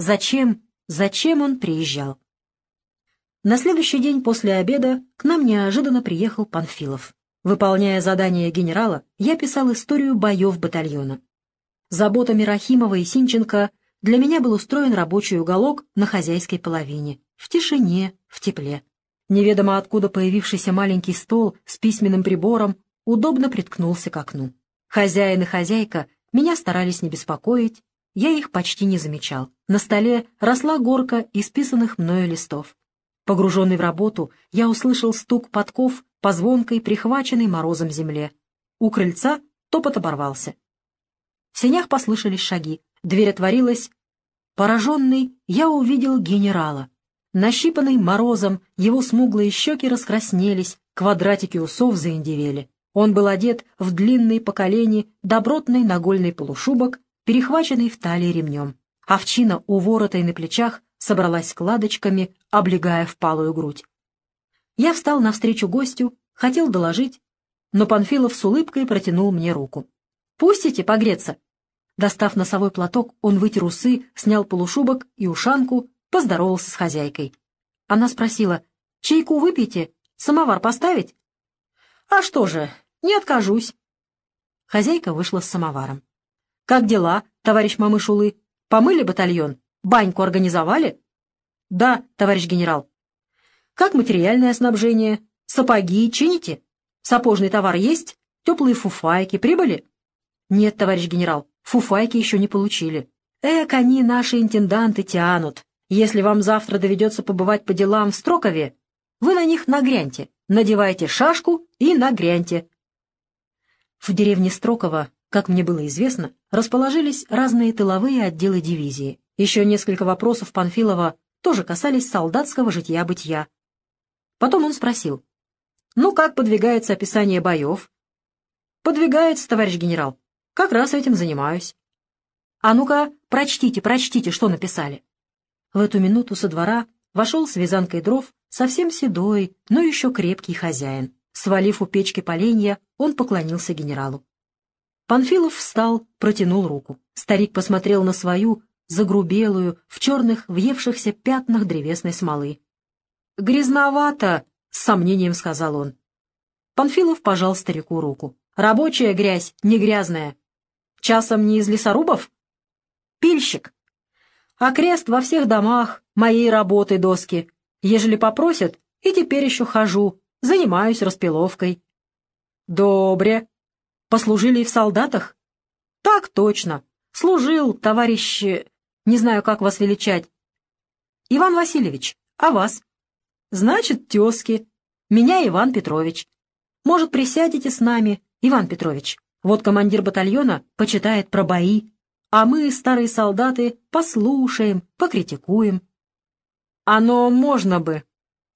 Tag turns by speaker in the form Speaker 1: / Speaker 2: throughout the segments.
Speaker 1: зачем, зачем он приезжал. На следующий день после обеда к нам неожиданно приехал Панфилов. Выполняя задание генерала, я писал историю боев батальона. Заботами Рахимова и Синченко для меня был устроен рабочий уголок на хозяйской половине, в тишине, в тепле. Неведомо откуда появившийся маленький стол с письменным прибором удобно приткнулся к окну. Хозяин и хозяйка меня старались не беспокоить, я их почти не замечал. На столе росла горка исписанных мною листов. Погруженный в работу, я услышал стук подков по звонкой, прихваченной морозом земле. У крыльца топот оборвался. В сенях послышались шаги. Дверь отворилась. Пораженный, я увидел генерала. Нащипанный морозом, его смуглые щеки раскраснелись, квадратики усов заиндевели. Он был одет в длинный по колени добротный нагольный полушубок, перехваченный в талии ремнем. Овчина у ворота и на плечах собралась складочками, облегая впалую грудь. Я встал навстречу гостю, хотел доложить, но Панфилов с улыбкой протянул мне руку. «Пустите погреться?» Достав носовой платок, он вытер усы, снял полушубок и ушанку, поздоровался с хозяйкой. Она спросила, «Чайку выпейте? Самовар поставить?» «А что же, не откажусь». Хозяйка вышла с самоваром. «Как дела, товарищ Мамышулы? Помыли батальон? Баньку организовали?» «Да, товарищ генерал». «Как материальное снабжение? Сапоги чините? Сапожный товар есть? Теплые фуфайки прибыли?» «Нет, товарищ генерал, фуфайки еще не получили». «Эк, они, наши интенданты, тянут. Если вам завтра доведется побывать по делам в Строкове, вы на них нагряньте, надевайте шашку и нагряньте». В деревне Строково, как мне было известно, расположились разные тыловые отделы дивизии. Еще несколько вопросов Панфилова тоже касались солдатского житья-бытия. Потом он спросил, «Ну, как подвигается описание боев?» «Подвигается, товарищ генерал. Как раз этим занимаюсь». «А ну-ка, прочтите, прочтите, что написали». В эту минуту со двора вошел с вязанкой дров совсем седой, но еще крепкий хозяин. Свалив у печки поленья, он поклонился генералу. Панфилов встал, протянул руку. Старик посмотрел на свою, загрубелую, в черных, въевшихся пятнах древесной смолы. «Грязновато!» — с сомнением сказал он. Панфилов пожал старику руку. «Рабочая грязь, не грязная. Часом не из лесорубов?» «Пильщик!» а крест во всех домах, моей работы доски. Ежели попросят, и теперь еще хожу, занимаюсь распиловкой. Добре. Послужили в солдатах? Так точно. Служил, товарищ... Не знаю, как вас величать. Иван Васильевич, а вас? Значит, тезки. Меня Иван Петрович. Может, присядете с нами, Иван Петрович? Вот командир батальона почитает про бои, а мы, старые солдаты, послушаем, покритикуем. Оно можно бы,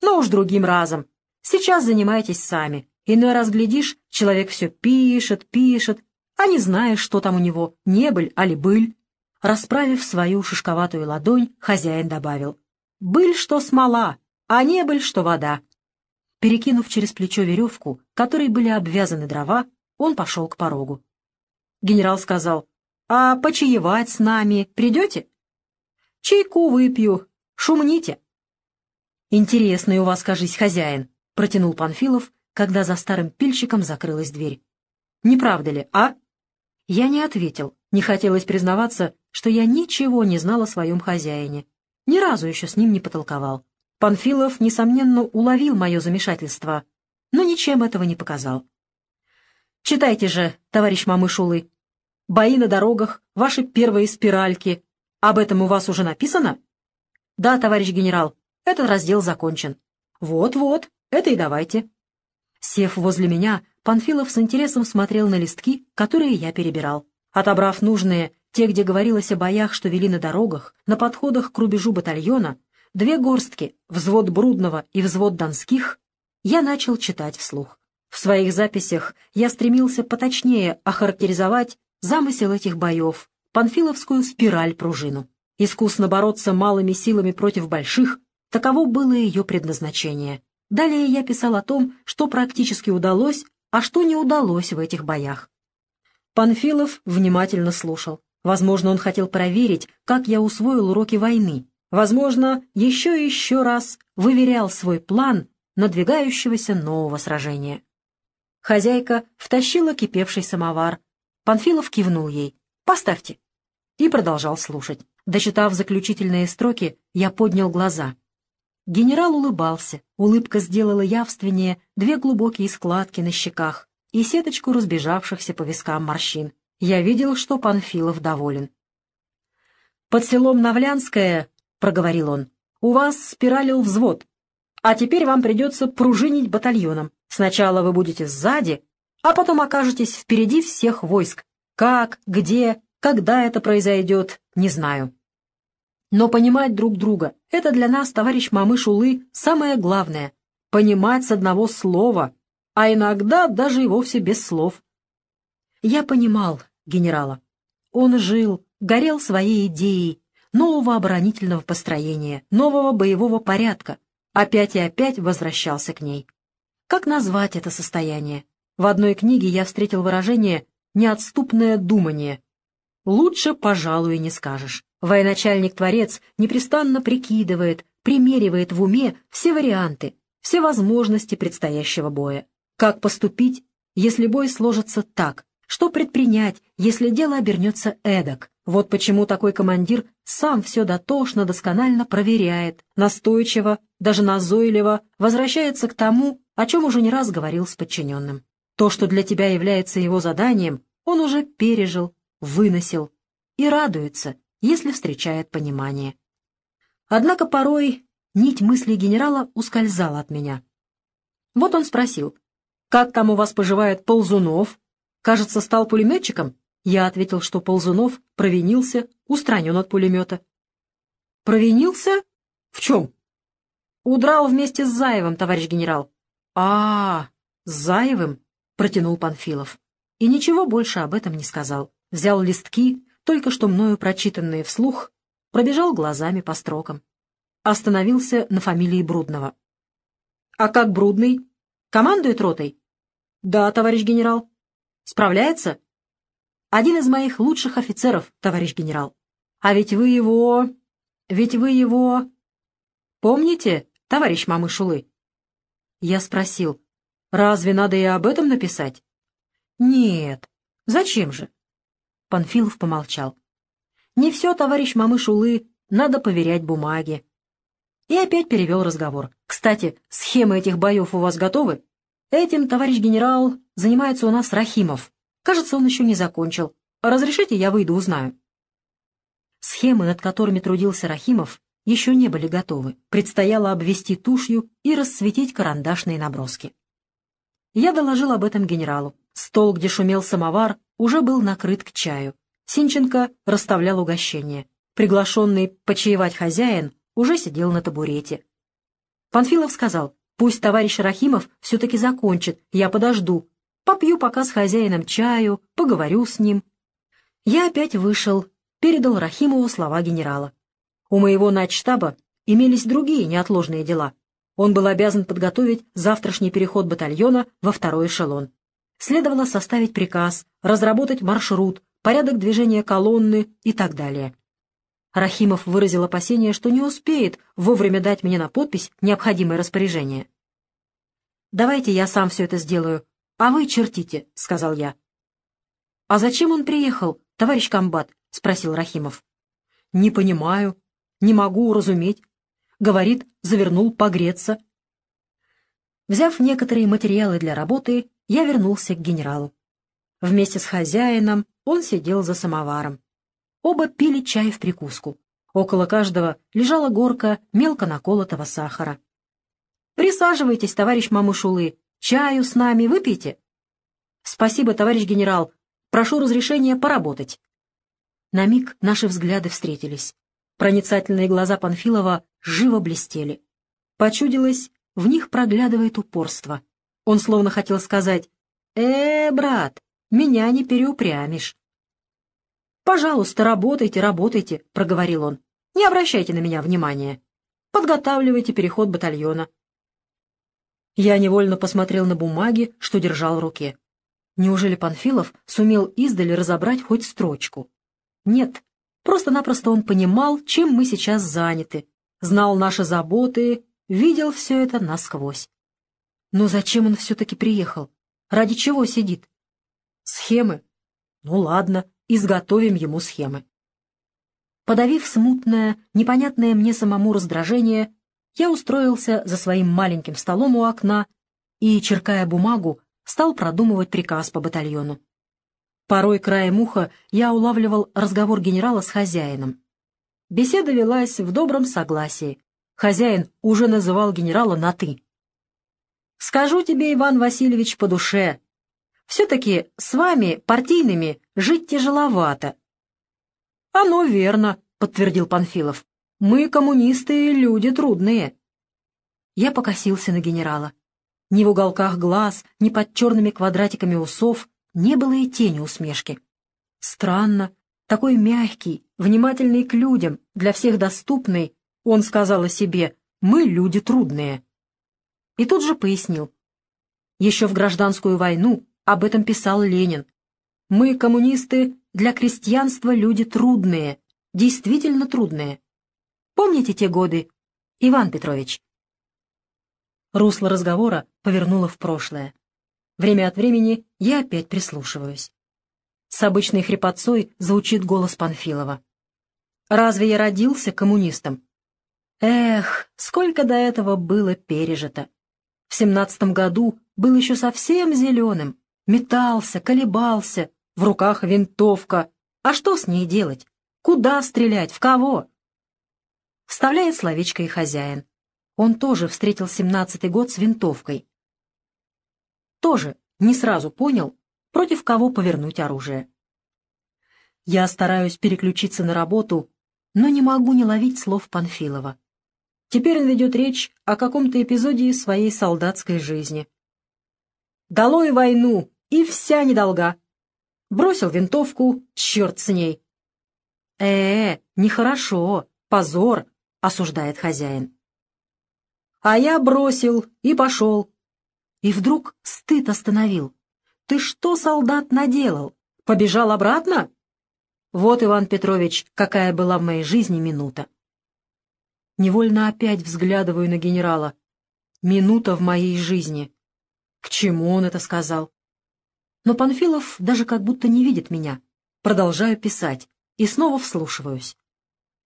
Speaker 1: но уж другим разом. Сейчас занимайтесь сами. Иной раз глядишь, человек все пишет, пишет, а не знаешь, что там у него, небыль али быль. Расправив свою шишковатую ладонь, хозяин добавил. «Быль, что смола, а небыль, что вода». Перекинув через плечо веревку, которой были обвязаны дрова, он пошел к порогу. Генерал сказал, а почаевать с нами придете? Чайку выпью. Шумните. Интересный у вас, кажись, хозяин, протянул Панфилов, когда за старым пильщиком закрылась дверь. Не правда ли, а? Я не ответил. Не хотелось признаваться, что я ничего не знал о своем хозяине. Ни разу еще с ним не потолковал. Панфилов, несомненно, уловил мое замешательство, но ничем этого не показал. «Читайте же, товарищ Мамышулы», бои на дорогах, ваши первые спиральки. Об этом у вас уже написано? Да, товарищ генерал, этот раздел закончен. Вот-вот, это и давайте. Сев возле меня, Панфилов с интересом смотрел на листки, которые я перебирал. Отобрав нужные, те, где говорилось о боях, что вели на дорогах, на подходах к рубежу батальона, две горстки, взвод Брудного и взвод Донских, я начал читать вслух. В своих записях я стремился поточнее охарактеризовать замысел этих боев, панфиловскую спираль-пружину. Искусно бороться малыми силами против больших, таково было ее предназначение. Далее я писал о том, что практически удалось, а что не удалось в этих боях. Панфилов внимательно слушал. Возможно, он хотел проверить, как я усвоил уроки войны. Возможно, еще и еще раз выверял свой план надвигающегося нового сражения. Хозяйка втащила кипевший самовар. Панфилов кивнул ей. «Поставьте». И продолжал слушать. Дочитав заключительные строки, я поднял глаза. Генерал улыбался. Улыбка сделала явственнее две глубокие складки на щеках и сеточку разбежавшихся по вискам морщин. Я видел, что Панфилов доволен. «Под селом Навлянское, — проговорил он, — у вас спиралил взвод, а теперь вам придется пружинить батальоном. Сначала вы будете сзади, а потом окажетесь впереди всех войск. Как, где, когда это произойдет, не знаю. Но понимать друг друга — это для нас, товарищ Мамыш Улы, самое главное. Понимать с одного слова, а иногда даже и вовсе без слов. Я понимал генерала. Он жил, горел своей идеей нового оборонительного построения, нового боевого порядка, опять и опять возвращался к ней. Как назвать это состояние? В одной книге я встретил выражение «неотступное думание». Лучше, пожалуй, не скажешь. Военачальник-творец непрестанно прикидывает, примеривает в уме все варианты, все возможности предстоящего боя. Как поступить, если бой сложится так, что предпринять, если дело обернется эдак? Вот почему такой командир сам все дотошно, досконально проверяет, настойчиво, даже назойливо возвращается к тому, о чем уже не раз говорил с подчиненным. То, что для тебя является его заданием, он уже пережил, выносил и радуется, если встречает понимание. Однако порой нить мыслей генерала ускользала от меня. Вот он спросил, «Как там у вас поживает Ползунов?» Кажется, стал пулеметчиком? Я ответил, что Ползунов провинился, устранен от пулемета. Провинился? В чем? Удрал вместе с Заевым, товарищ генерал. А, с Заевым? Протянул Панфилов. И ничего больше об этом не сказал. Взял листки, только что мною прочитанные вслух, пробежал глазами по строкам. Остановился на фамилии Брудного. «А как Брудный? Командует ротой?» «Да, товарищ генерал». Справляется? Один из моих лучших офицеров, товарищ генерал. А ведь вы его... Ведь вы его... Помните, товарищ Мамышулы? Я спросил, разве надо и об этом написать? Нет. Зачем же? Панфилов помолчал. Не все, товарищ Мамышулы, надо поверять бумаге. И опять перевел разговор. Кстати, схемы этих боев у вас готовы? Этим, товарищ генерал, занимается у нас Рахимов. Кажется, он еще не закончил. Разрешите, я выйду, узнаю. Схемы, над которыми трудился Рахимов, еще не были готовы. Предстояло обвести тушью и расцветить карандашные наброски. Я доложил об этом генералу. Стол, где шумел самовар, уже был накрыт к чаю. Синченко расставлял угощение. Приглашенный почаевать хозяин уже сидел на табурете. Панфилов сказал, Пусть товарищ Рахимов все-таки закончит, я подожду. Попью пока с хозяином чаю, поговорю с ним. Я опять вышел, передал Рахимову слова генерала. У моего начштаба имелись другие неотложные дела. Он был обязан подготовить завтрашний переход батальона во второй эшелон. Следовало составить приказ, разработать маршрут, порядок движения колонны и так далее. Рахимов выразил опасение, что не успеет вовремя дать мне на подпись необходимое распоряжение. «Давайте я сам все это сделаю, а вы чертите», — сказал я. «А зачем он приехал, товарищ комбат?» — спросил Рахимов. «Не понимаю, не могу уразуметь». Говорит, завернул погреться. Взяв некоторые материалы для работы, я вернулся к генералу. Вместе с хозяином он сидел за самоваром. Оба пили чай в прикуску. Около каждого лежала горка мелко наколотого сахара. «Присаживайтесь, товарищ Мамушулы. Чаю с нами выпейте». «Спасибо, товарищ генерал. Прошу разрешения поработать». На миг наши взгляды встретились. Проницательные глаза Панфилова живо блестели. Почудилось, в них проглядывает упорство. Он словно хотел сказать «Э, брат, меня не переупрямишь». «Пожалуйста, работайте, работайте», — проговорил он. «Не обращайте на меня внимания. Подготавливайте переход батальона». Я невольно посмотрел на бумаги, что держал в руке. Неужели Панфилов сумел издали разобрать хоть строчку? Нет, просто-напросто он понимал, чем мы сейчас заняты, знал наши заботы, видел все это насквозь. Но зачем он все-таки приехал? Ради чего сидит? Схемы? Ну ладно, изготовим ему схемы. Подавив смутное, непонятное мне самому раздражение, я устроился за своим маленьким столом у окна и, черкая бумагу, стал продумывать приказ по батальону. Порой краем уха я улавливал разговор генерала с хозяином. Беседа велась в добром согласии. Хозяин уже называл генерала на «ты». «Скажу тебе, Иван Васильевич, по душе. Все-таки с вами, партийными, жить тяжеловато». «Оно верно», — подтвердил Панфилов. «Мы, коммунисты, люди трудные». Я покосился на генерала. Ни в уголках глаз, ни под черными квадратиками усов не было и тени усмешки. Странно, такой мягкий, внимательный к людям, для всех доступный, он сказал о себе «мы люди трудные». И тут же пояснил. Еще в гражданскую войну об этом писал Ленин. «Мы, коммунисты, для крестьянства люди трудные, действительно трудные. Помните те годы, Иван Петрович?» Русло разговора повернуло в прошлое. Время от времени я опять прислушиваюсь. С обычной хрипотцой звучит голос Панфилова. «Разве я родился коммунистом?» Эх, сколько до этого было пережито. В семнадцатом году был еще совсем зеленым, метался, колебался, в руках винтовка. А что с ней делать? Куда стрелять? В кого? Вставляет словечко и хозяин. Он тоже встретил семнадцатый год с винтовкой тоже не сразу понял, против кого повернуть оружие. Я стараюсь переключиться на работу, но не могу не ловить слов Панфилова. Теперь он ведет речь о каком-то эпизоде своей солдатской жизни. «Долой войну, и вся недолга!» Бросил винтовку, черт с ней. «Э-э, нехорошо, позор!» — осуждает хозяин. «А я бросил и пошел, и вдруг стыд остановил. «Ты что, солдат, наделал? Побежал обратно?» Вот, Иван Петрович, какая была в моей жизни минута. Невольно опять взглядываю на генерала. Минута в моей жизни. К чему он это сказал? Но Панфилов даже как будто не видит меня. Продолжаю писать и снова вслушиваюсь.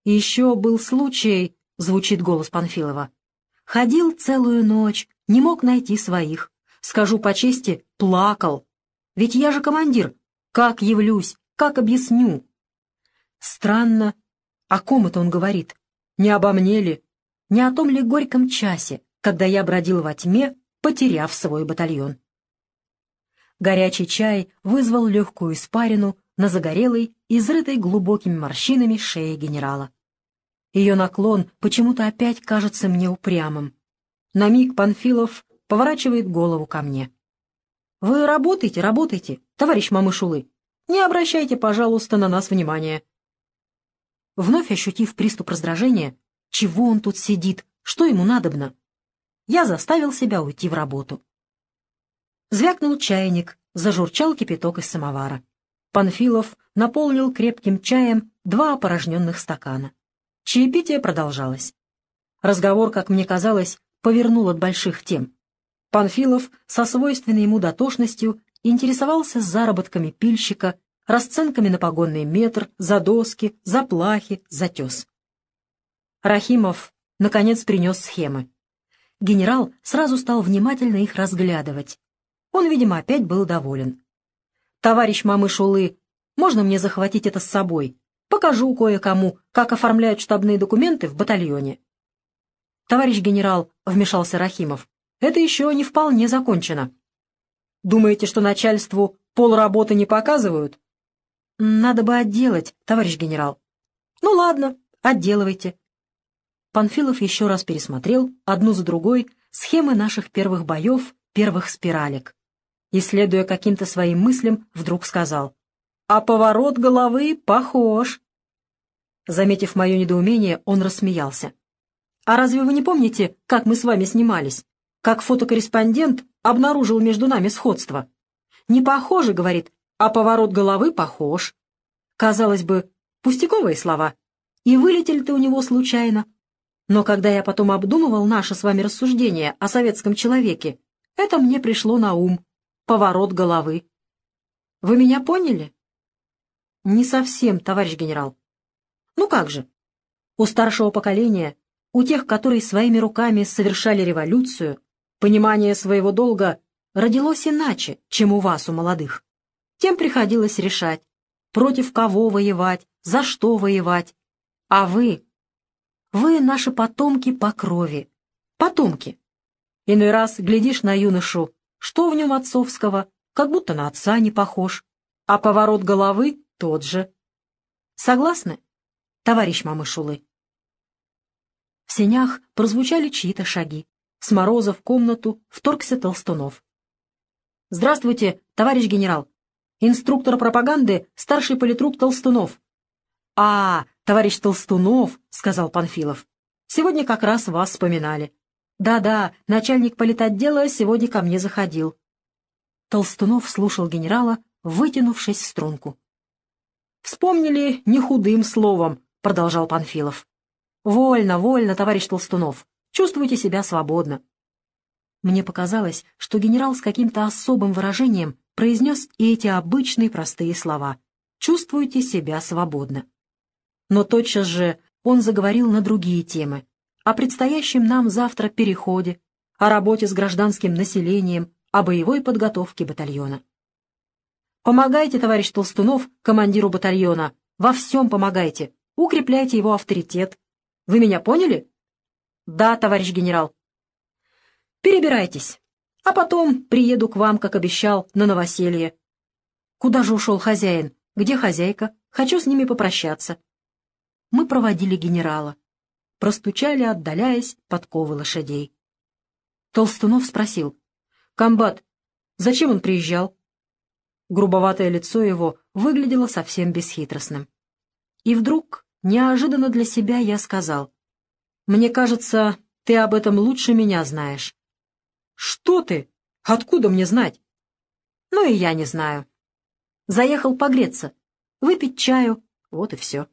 Speaker 1: Еще был случай, звучит голос Панфилова. Ходил целую ночь, не мог найти своих. Скажу по чести, плакал. Ведь я же командир. Как явлюсь, как объясню? Странно. О ком это он говорит? Не обо мне ли? Не о том ли горьком часе, когда я бродил во тьме, потеряв свой батальон? Горячий чай вызвал легкую испарину на загорелой, изрытой глубокими морщинами шее генерала. Ее наклон почему-то опять кажется мне упрямым. На миг Панфилов поворачивает голову ко мне. «Вы работаете, работаете, товарищ Мамышулы. Не обращайте, пожалуйста, на нас внимания». Вновь ощутив приступ раздражения, чего он тут сидит, что ему надобно, я заставил себя уйти в работу. Звякнул чайник, зажурчал кипяток из самовара. Панфилов наполнил крепким чаем два опорожненных стакана. Чаепитие продолжалось. Разговор, как мне казалось, повернул от больших тем. Панфилов со свойственной ему дотошностью интересовался заработками пильщика, расценками на погонный метр, за доски, за плахи, за тес. Рахимов, наконец, принес схемы. Генерал сразу стал внимательно их разглядывать. Он, видимо, опять был доволен. «Товарищ Мамышулы, можно мне захватить это с собой? Покажу кое-кому, как оформляют штабные документы в батальоне». «Товарищ генерал», — вмешался Рахимов, — «это еще не вполне закончено». «Думаете, что начальству полработы не показывают?» «Надо бы отделать, товарищ генерал». «Ну ладно, отделывайте». Панфилов еще раз пересмотрел, одну за другой, схемы наших первых боев, первых спиралек. И, следуя каким-то своим мыслям, вдруг сказал — а поворот головы похож. Заметив мое недоумение, он рассмеялся. «А разве вы не помните, как мы с вами снимались? Как фотокорреспондент обнаружил между нами сходство? Не похоже, — говорит, — а поворот головы похож. Казалось бы, Пустяковые слова. И вылетели-то у него случайно. Но когда я потом обдумывал наше с вами рассуждение о советском человеке, это мне пришло на ум. Поворот головы. Вы меня поняли? Не совсем, товарищ генерал. Ну как же? У старшего поколения, у тех, которые своими руками совершали революцию, понимание своего долга родилось иначе, чем у вас, у молодых. Тем приходилось решать, против кого воевать, за что воевать. А вы? Вы наши потомки по крови. Потомки. Иной раз глядишь на юношу, что в нем отцовского, как будто на отца не похож, а поворот головы тот же. Согласны, товарищ Мамышулы? В сенях прозвучали чьи-то шаги. С мороза в комнату вторгся Толстунов. «Здравствуйте, товарищ генерал. Инструктор пропаганды, старший политрук Толстунов». «А, товарищ Толстунов», — сказал Панфилов. «Сегодня как раз вас вспоминали. Да-да, начальник политотдела сегодня ко мне заходил». Толстунов слушал генерала, вытянувшись в струнку. «Вспомнили не худым словом», — продолжал Панфилов. «Вольно, вольно, товарищ Толстунов. Чувствуйте себя свободно». Мне показалось, что генерал с каким-то особым выражением произнес и эти обычные простые слова. «Чувствуйте себя свободно». Но тотчас же он заговорил на другие темы. О предстоящем нам завтра переходе, о работе с гражданским населением, о боевой подготовке батальона. Помогайте, товарищ Толстунов, командиру батальона. Во всем помогайте. Укрепляйте его авторитет. Вы меня поняли? Да, товарищ генерал. Перебирайтесь. А потом приеду к вам, как обещал, на новоселье. Куда же ушел хозяин? Где хозяйка? Хочу с ними попрощаться. Мы проводили генерала. Простучали, отдаляясь, подковы лошадей. Толстунов спросил. «Комбат, зачем он приезжал?» Грубоватое лицо его выглядело совсем бесхитростным. И вдруг, неожиданно для себя, я сказал, «Мне кажется, ты об этом лучше меня знаешь». «Что ты? Откуда мне знать?» «Ну и я не знаю. Заехал погреться, выпить чаю, вот и все».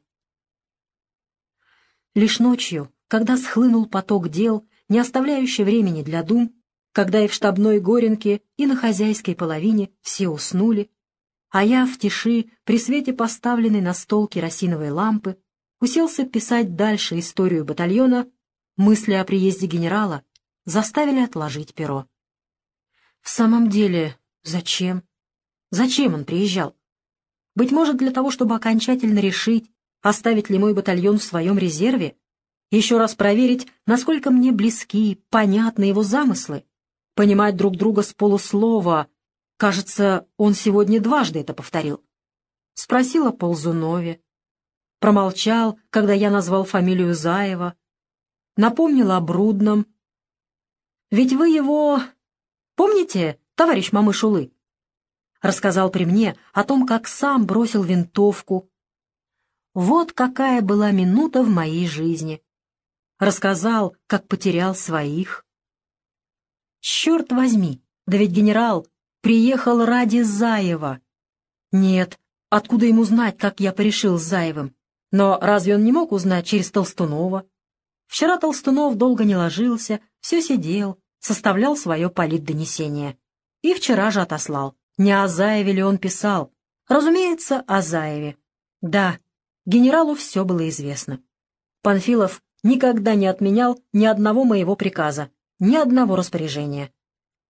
Speaker 1: Лишь ночью, когда схлынул поток дел, не оставляющий времени для дум, когда и в штабной горенке, и на хозяйской половине все уснули, а я в тиши, при свете поставленной на стол керосиновой лампы, уселся писать дальше историю батальона, мысли о приезде генерала заставили отложить перо. В самом деле, зачем? Зачем он приезжал? Быть может, для того, чтобы окончательно решить, оставить ли мой батальон в своем резерве, еще раз проверить, насколько мне близки, понятны его замыслы, понимать друг друга с полуслова. Кажется, он сегодня дважды это повторил. Спросил о Ползунове. Промолчал, когда я назвал фамилию Заева. Напомнил о Брудном. Ведь вы его... Помните, товарищ Мамышулы? Рассказал при мне о том, как сам бросил винтовку. Вот какая была минута в моей жизни. Рассказал, как потерял своих. Черт возьми, да ведь генерал приехал ради Заева. Нет, откуда ему знать, как я порешил с Заевым? Но разве он не мог узнать через Толстунова? Вчера Толстунов долго не ложился, все сидел, составлял свое политдонесение. И вчера же отослал. Не о Заеве ли он писал? Разумеется, о Заеве. Да, генералу все было известно. Панфилов никогда не отменял ни одного моего приказа, ни одного распоряжения.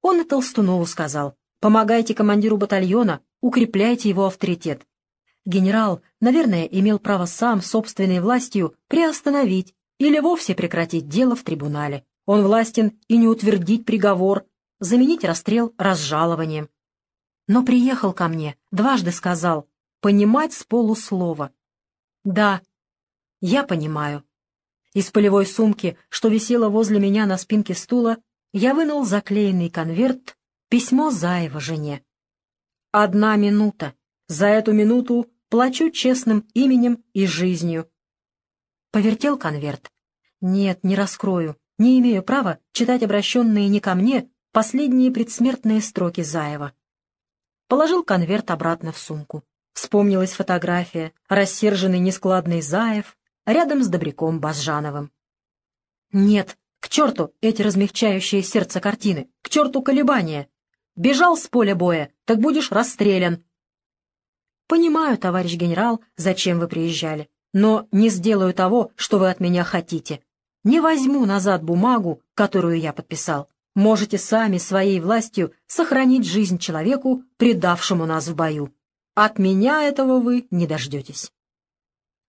Speaker 1: Он и Толстунову сказал, помогайте командиру батальона, укрепляйте его авторитет. Генерал, наверное, имел право сам собственной властью приостановить или вовсе прекратить дело в трибунале. Он властен и не утвердить приговор, заменить расстрел разжалованием. Но приехал ко мне, дважды сказал, понимать с полуслова. Да, я понимаю. Из полевой сумки, что висела возле меня на спинке стула, я вынул заклеенный конверт, письмо Заева жене. Одна минута. За эту минуту плачу честным именем и жизнью. Повертел конверт. Нет, не раскрою не имею права читать обращенные не ко мне последние предсмертные строки Заева. Положил конверт обратно в сумку. Вспомнилась фотография, рассерженный нескладный Заев рядом с добряком Базжановым. Нет, к черту эти размягчающие сердце картины, к черту колебания. Бежал с поля боя, так будешь расстрелян. Понимаю, товарищ генерал, зачем вы приезжали, но не сделаю того, что вы от меня хотите. Не возьму назад бумагу, которую я подписал. Можете сами своей властью сохранить жизнь человеку, предавшему нас в бою. От меня этого вы не дождетесь.